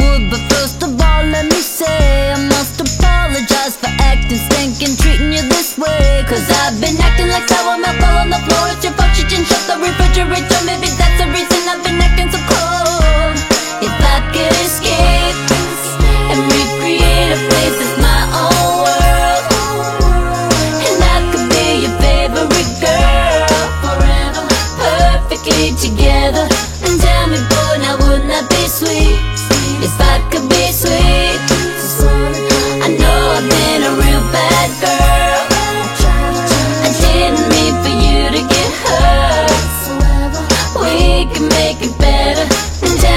would, but first of all, let me say I must apologize for acting, stinking, treating you this way. Cause I've been acting like sour milk all on the floor. It's your fault, you didn't shut the refrigerator.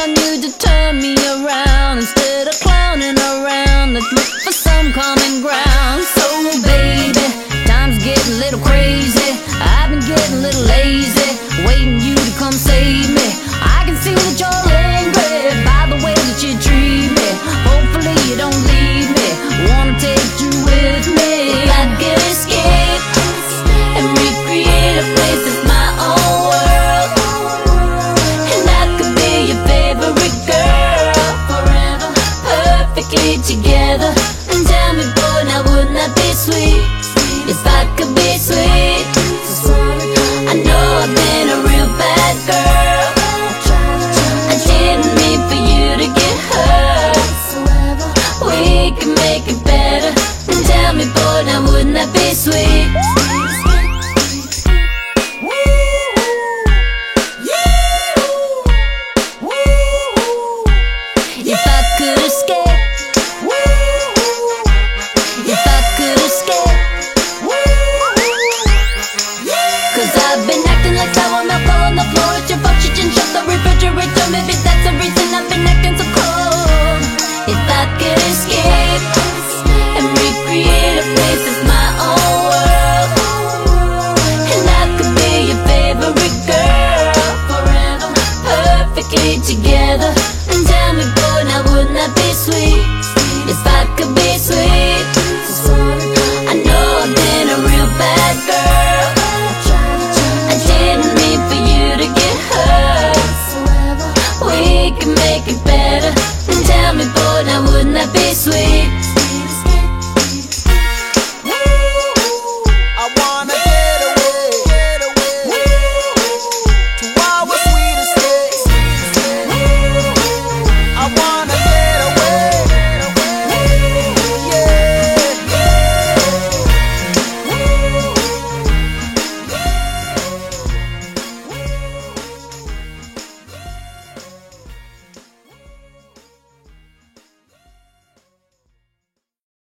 on you to turn me around. basket together. And tell me, boy, now wouldn't that be sweet? If I could be sweet.